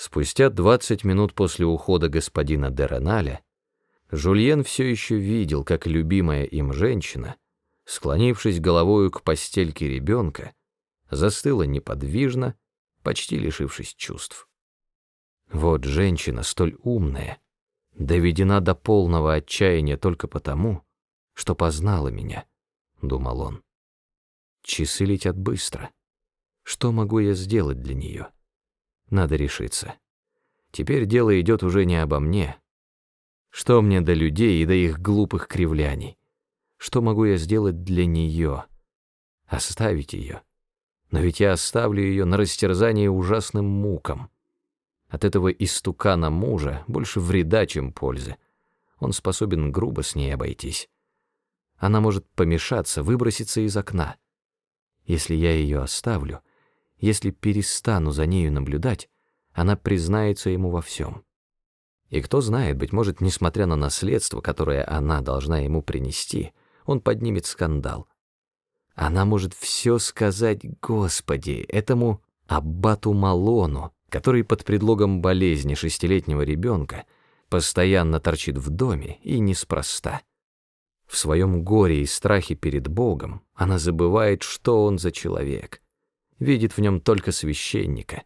Спустя двадцать минут после ухода господина Дереналя Жульен все еще видел, как любимая им женщина, склонившись головою к постельке ребенка, застыла неподвижно, почти лишившись чувств. Вот женщина столь умная, доведена до полного отчаяния только потому, что познала меня, — думал он. Часы летят быстро. Что могу я сделать для нее? Надо решиться. Теперь дело идет уже не обо мне. Что мне до людей и до их глупых кривляний? Что могу я сделать для нее? Оставить ее? Но ведь я оставлю ее на растерзание ужасным мукам. От этого истукана мужа больше вреда, чем пользы. Он способен грубо с ней обойтись. Она может помешаться, выброситься из окна. Если я ее оставлю, если перестану за нею наблюдать, она признается ему во всем. И кто знает, быть может, несмотря на наследство, которое она должна ему принести, он поднимет скандал. Она может все сказать Господи, этому аббату Малону, который под предлогом болезни шестилетнего ребенка постоянно торчит в доме и неспроста. В своем горе и страхе перед Богом она забывает, что он за человек, видит в нем только священника.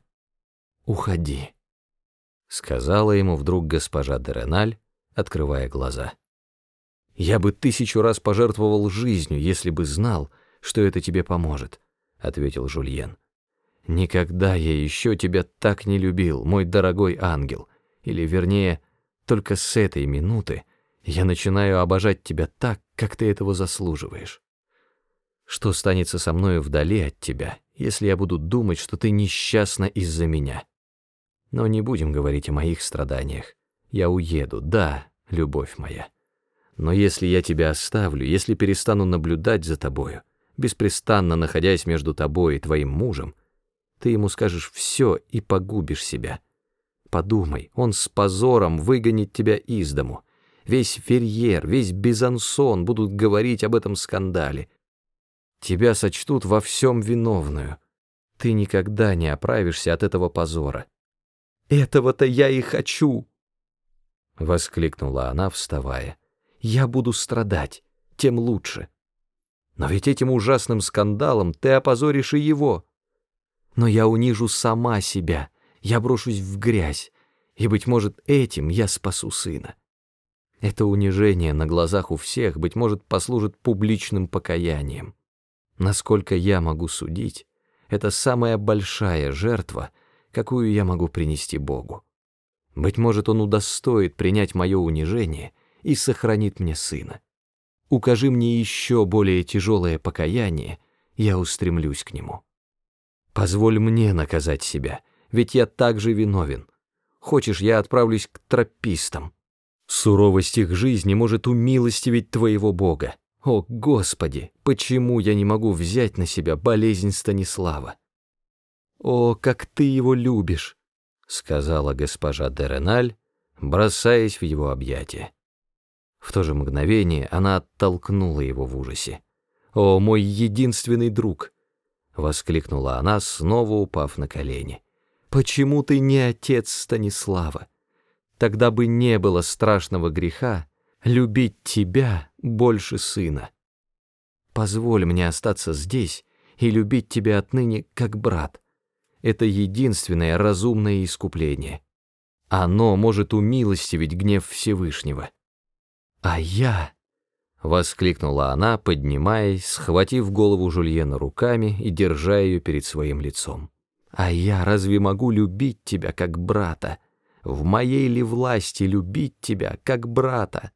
«Уходи», — сказала ему вдруг госпожа Дереналь, открывая глаза. «Я бы тысячу раз пожертвовал жизнью, если бы знал, что это тебе поможет», — ответил Жульен. «Никогда я еще тебя так не любил, мой дорогой ангел, или, вернее, только с этой минуты я начинаю обожать тебя так, как ты этого заслуживаешь. Что станется со мною вдали от тебя, если я буду думать, что ты несчастна из-за меня? Но не будем говорить о моих страданиях. Я уеду, да, любовь моя. Но если я тебя оставлю, если перестану наблюдать за тобою, беспрестанно находясь между тобой и твоим мужем, ты ему скажешь все и погубишь себя. Подумай, он с позором выгонит тебя из дому. Весь Ферьер, весь Безансон будут говорить об этом скандале. Тебя сочтут во всем виновную. Ты никогда не оправишься от этого позора. Этого-то я и хочу!» Воскликнула она, вставая. «Я буду страдать, тем лучше. Но ведь этим ужасным скандалом ты опозоришь и его. Но я унижу сама себя, я брошусь в грязь, и, быть может, этим я спасу сына. Это унижение на глазах у всех, быть может, послужит публичным покаянием. Насколько я могу судить, это самая большая жертва, какую я могу принести Богу. Быть может, Он удостоит принять мое унижение и сохранит мне сына. Укажи мне еще более тяжелое покаяние, я устремлюсь к нему. Позволь мне наказать себя, ведь я также виновен. Хочешь, я отправлюсь к тропистам. Суровость их жизни может умилостивить твоего Бога. О, Господи, почему я не могу взять на себя болезнь Станислава? О, как ты его любишь, сказала госпожа Дереналь, бросаясь в его объятия. В то же мгновение она оттолкнула его в ужасе. «О, мой единственный друг!» — воскликнула она, снова упав на колени. «Почему ты не отец Станислава? Тогда бы не было страшного греха любить тебя больше сына. Позволь мне остаться здесь и любить тебя отныне как брат. Это единственное разумное искупление. Оно может умилостивить гнев Всевышнего. А я... — воскликнула она, поднимаясь, схватив голову Жульена руками и держа ее перед своим лицом. «А я разве могу любить тебя как брата? В моей ли власти любить тебя как брата?»